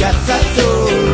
Yatsasore